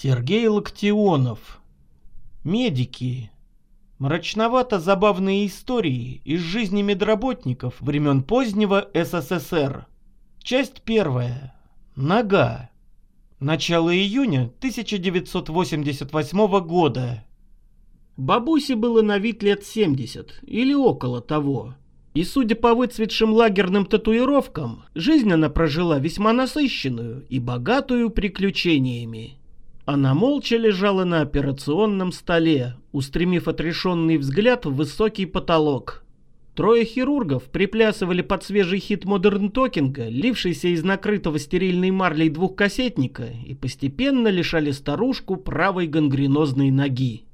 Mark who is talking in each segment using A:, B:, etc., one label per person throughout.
A: Сергей Локтионов. Медики. Мрачновато-забавные истории из жизни медработников времен позднего СССР. Часть первая. Нога. Начало июня 1988 года. Бабусе было на вид лет 70 или около того. И судя по выцветшим лагерным татуировкам, жизнь она прожила весьма насыщенную и богатую приключениями. Она молча лежала на операционном столе, устремив отрешенный взгляд в высокий потолок. Трое хирургов приплясывали под свежий хит модерн токинга, лившийся из накрытого стерильной марлей двухкассетника, и постепенно лишали старушку правой гангренозной ноги.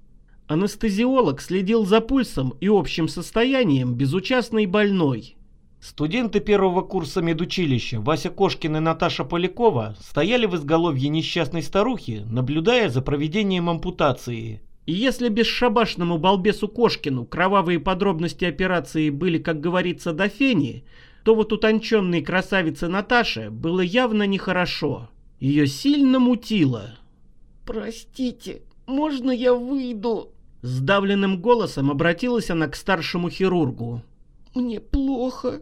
A: Анестезиолог следил за пульсом и общим состоянием безучастной больной, Студенты первого курса медучилища Вася Кошкин и Наташа Полякова стояли в изголовье несчастной старухи, наблюдая за проведением ампутации. И если бесшабашному балбесу Кошкину кровавые подробности операции были, как говорится, до фени, то вот утонченной красавице Наташе было явно нехорошо. Ее сильно мутило.
B: «Простите, можно я выйду?»
A: Сдавленным голосом обратилась она к старшему хирургу.
B: «Мне плохо».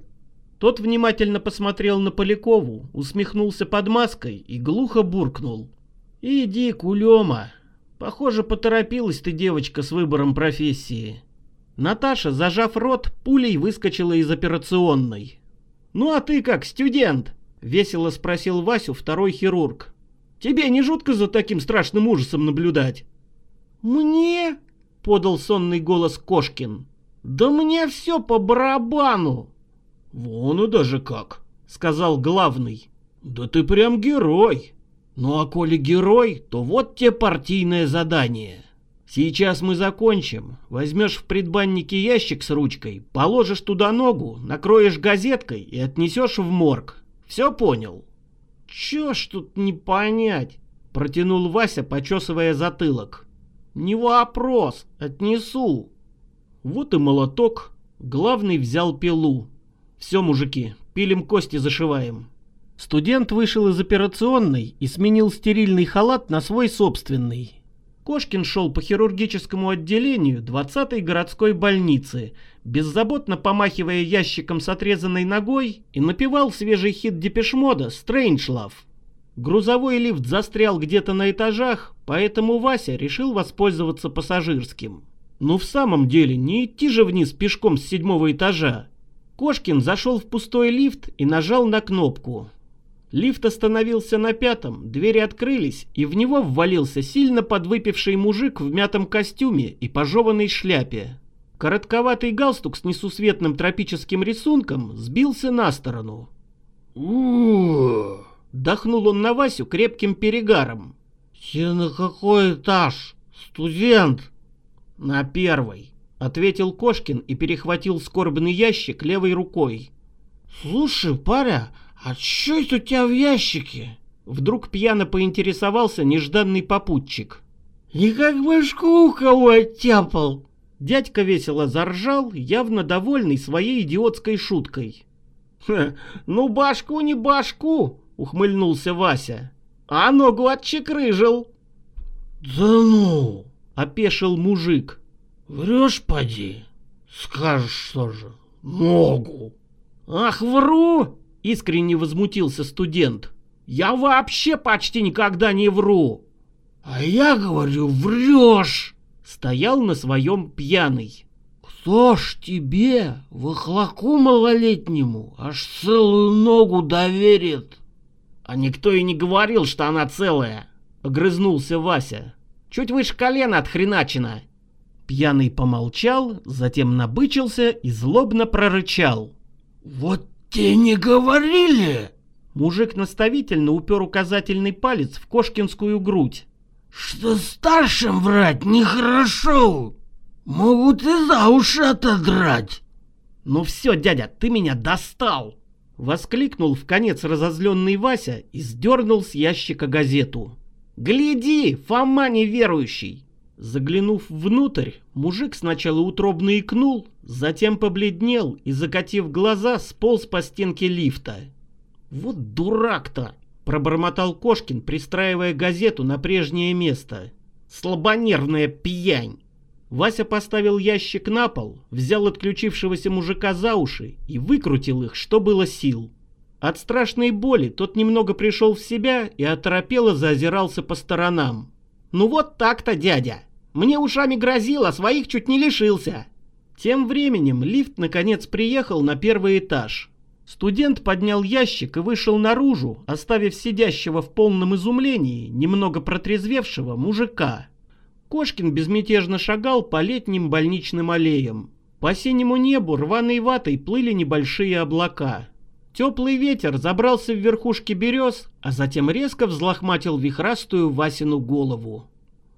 A: Тот внимательно посмотрел на Полякову, усмехнулся под маской и глухо буркнул. «Иди, кулема. Похоже, поторопилась ты, девочка, с выбором профессии». Наташа, зажав рот, пулей выскочила из операционной. «Ну а ты как, студент?» — весело спросил Васю второй хирург. «Тебе не жутко за таким страшным ужасом наблюдать?»
B: «Мне?» — подал сонный голос Кошкин. «Да мне все по барабану!»
A: «Вон и даже как», — сказал главный. «Да ты прям герой. Ну а коли герой, то вот тебе партийное задание. Сейчас мы закончим. Возьмешь в предбаннике ящик с ручкой, положишь туда ногу, накроешь газеткой и отнесешь в морг. Все понял?»
B: «Че ж тут не понять?»
A: — протянул Вася, почесывая затылок.
B: «Не вопрос, отнесу».
A: Вот и молоток. Главный взял пилу. «Все, мужики, пилим кости, зашиваем». Студент вышел из операционной и сменил стерильный халат на свой собственный. Кошкин шел по хирургическому отделению 20-й городской больницы, беззаботно помахивая ящиком с отрезанной ногой и напевал свежий хит Депешмода «Стрэнджлав». Грузовой лифт застрял где-то на этажах, поэтому Вася решил воспользоваться пассажирским. Ну в самом деле, не идти же вниз пешком с седьмого этажа. Кошкин зашел в пустой лифт и нажал на кнопку. Лифт остановился на пятом, двери открылись, и в него ввалился сильно подвыпивший мужик в мятом костюме и пожеванной шляпе. Коротковатый галстук с несусветным тропическим рисунком сбился на сторону.
B: у
A: Дохнул он на Васю крепким перегаром.
B: «Ты на какой этаж? Студент?»
A: «На первый» ответил Кошкин и перехватил скорбный ящик левой рукой.
B: «Слушай, паря, а что это у тебя в ящике?»
A: Вдруг пьяно поинтересовался нежданный попутчик.
B: «Не как башку у оттяпал!»
A: Дядька весело заржал, явно довольный своей идиотской шуткой.
B: «Ну башку не башку!» — ухмыльнулся Вася.
A: «А ногу отчекрыжил!»
B: «Да ну!»
A: — опешил мужик.
B: Врешь, поди? Скажешь что же? Могу.
A: Ах, вру! Искренне возмутился студент. Я вообще почти никогда не вру.
B: А я говорю, врешь.
A: Стоял на своем пьяный.
B: Кто ж тебе, выхлоку малолетнему, аж целую ногу доверит?
A: А никто и не говорил, что она целая, огрызнулся Вася. Чуть выше колена отхреначена. Пьяный помолчал, затем набычился и злобно прорычал.
B: «Вот те не говорили!»
A: Мужик наставительно упер указательный палец в Кошкинскую грудь.
B: «Что старшим врать нехорошо! Могут и за уши отодрать!»
A: «Ну все, дядя, ты меня достал!» Воскликнул в конец разозленный Вася и сдернул с ящика газету. «Гляди, Фома неверующий! Заглянув внутрь, мужик сначала утробно икнул, затем побледнел и, закатив глаза, сполз по стенке лифта. «Вот дурак-то!» Пробормотал Кошкин, пристраивая газету на прежнее место. Слабонервная пьянь. Вася поставил ящик на пол, взял отключившегося мужика за уши и выкрутил их, что было сил. От страшной боли тот немного пришел в себя и оторопело заозирался по сторонам. «Ну вот так-то, дядя! Мне ушами грозил, а своих чуть не лишился!» Тем временем лифт наконец приехал на первый этаж. Студент поднял ящик и вышел наружу, оставив сидящего в полном изумлении, немного протрезвевшего мужика. Кошкин безмятежно шагал по летним больничным аллеям. По синему небу рваной ватой плыли небольшие облака. Теплый ветер забрался в верхушки берез, а затем резко взлохматил вихрастую Васину голову.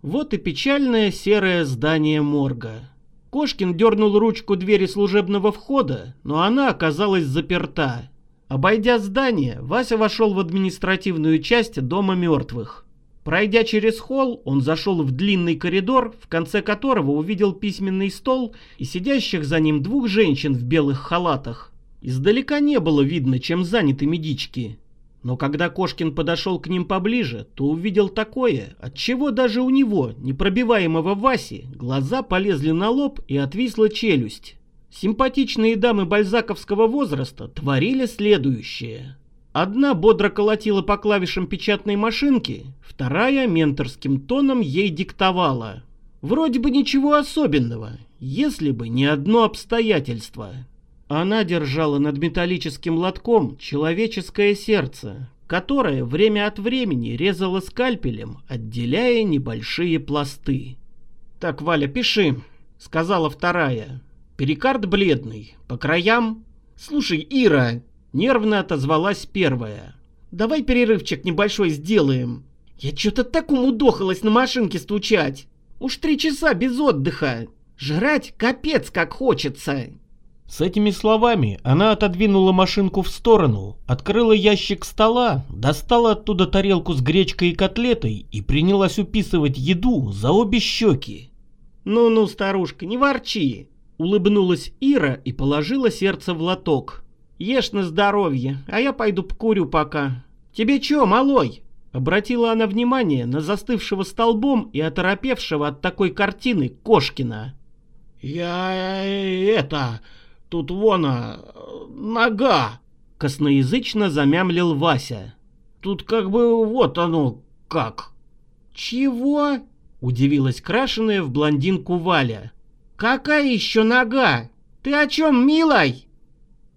A: Вот и печальное серое здание морга. Кошкин дернул ручку двери служебного входа, но она оказалась заперта. Обойдя здание, Вася вошел в административную часть Дома мертвых. Пройдя через холл, он зашел в длинный коридор, в конце которого увидел письменный стол и сидящих за ним двух женщин в белых халатах. Издалека не было видно, чем заняты медички. Но когда Кошкин подошел к ним поближе, то увидел такое, от чего даже у него, непробиваемого Васи, глаза полезли на лоб и отвисла челюсть. Симпатичные дамы бальзаковского возраста творили следующее. Одна бодро колотила по клавишам печатной машинки, вторая менторским тоном ей диктовала. Вроде бы ничего особенного, если бы не одно обстоятельство. Она держала над металлическим лотком человеческое сердце, которое время от времени резало скальпелем, отделяя небольшие пласты. «Так, Валя, пиши», — сказала вторая. «Перикард бледный, по краям...» «Слушай, Ира», — нервно отозвалась первая. «Давай перерывчик небольшой сделаем. Я что-то так умудохалась на машинке стучать. Уж три часа без отдыха. Жрать капец как хочется».
B: С этими словами она отодвинула машинку в сторону, открыла ящик стола, достала оттуда тарелку с гречкой и котлетой и принялась уписывать еду за обе щеки.
A: «Ну-ну, старушка, не ворчи!» Улыбнулась Ира и положила сердце в лоток. «Ешь на здоровье, а я пойду покурю пока. Тебе чё, малой?» Обратила она внимание на застывшего столбом и оторопевшего от такой картины Кошкина.
C: «Я... это... Тут вон, а, нога!»
A: — косноязычно замямлил Вася.
C: «Тут как бы вот оно как!»
A: «Чего?» — удивилась крашеная в блондинку Валя. «Какая еще нога? Ты о чем, милой?»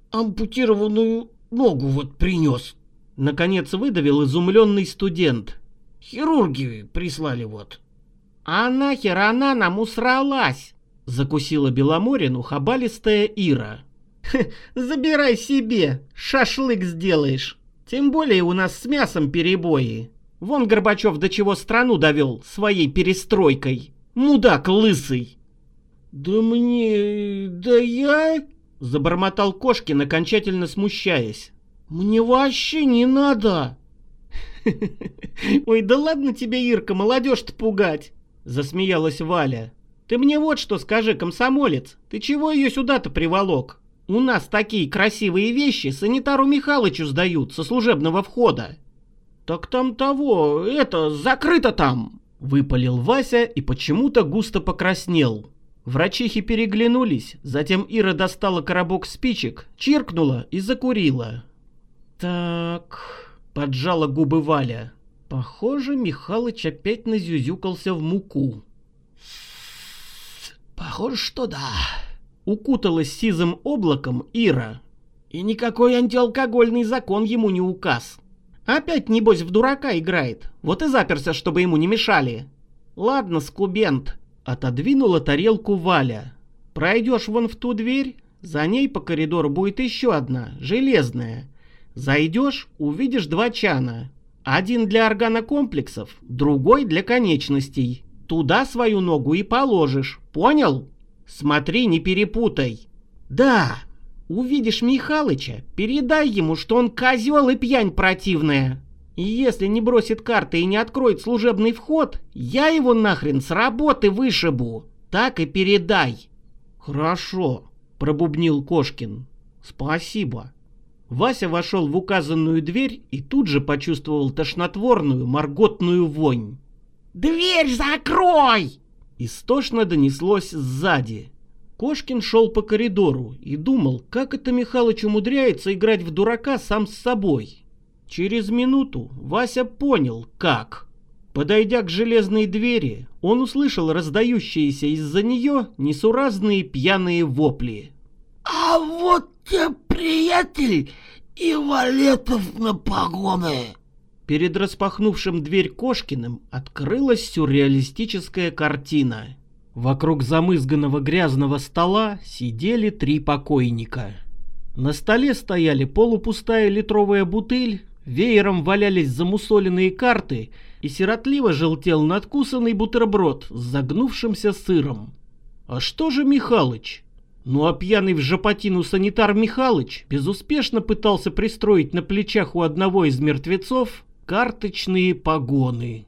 C: «Ампутированную ногу вот принес!»
A: Наконец выдавил изумленный студент.
C: «Хирурги прислали вот».
A: «А нахер она нам усралась?» Закусила Беломорину хабалистая Ира. «Забирай себе, шашлык сделаешь. Тем более у нас с мясом перебои. Вон Горбачев до чего страну довел своей перестройкой. Мудак лысый!»
C: «Да мне... да я...»
A: Забормотал Кошкин, окончательно смущаясь.
C: «Мне вообще не надо!»
A: «Ой, да ладно тебе, Ирка, молодежь-то пугать!» Засмеялась Валя. Ты мне вот что скажи, комсомолец, ты чего ее сюда-то приволок? У нас такие красивые вещи санитару Михалычу сдают со служебного входа.
C: Так там того, это, закрыто там,
A: выпалил Вася и почему-то густо покраснел. Врачихи переглянулись, затем Ира достала коробок спичек, чиркнула и закурила. «Так...» — поджала губы Валя. Похоже, Михалыч опять назюзюкался в муку.
C: Похоже, что да.
A: Укуталась сизым облаком Ира. И никакой антиалкогольный закон ему не указ. Опять, небось, в дурака играет. Вот и заперся, чтобы ему не мешали. Ладно, скубент. Отодвинула тарелку Валя. Пройдешь вон в ту дверь, за ней по коридору будет еще одна, железная. Зайдешь, увидишь два чана. Один для органокомплексов, другой для конечностей. Туда свою ногу и положишь, понял? Смотри, не перепутай. Да, увидишь Михалыча, передай ему, что он козел и пьянь противная. И если не бросит карты и не откроет служебный вход, я его нахрен с работы вышибу. Так и передай. Хорошо, пробубнил Кошкин. Спасибо. Вася вошел в указанную дверь и тут же почувствовал тошнотворную морготную вонь.
C: «Дверь закрой!»
A: Истошно донеслось сзади. Кошкин шел по коридору и думал, как это Михалыч умудряется играть в дурака сам с собой. Через минуту Вася понял, как. Подойдя к железной двери, он услышал раздающиеся из-за нее несуразные пьяные вопли.
D: «А вот те, приятель, и валетов на погоны!»
A: Перед распахнувшим дверь Кошкиным открылась сюрреалистическая картина. Вокруг замызганного грязного стола сидели три покойника. На столе стояли полупустая литровая бутыль, веером валялись замусоленные карты и сиротливо желтел надкусанный бутерброд с загнувшимся сыром. А что же Михалыч? Ну а пьяный в жопотину санитар Михалыч безуспешно пытался пристроить на плечах у одного из мертвецов карточные погоны.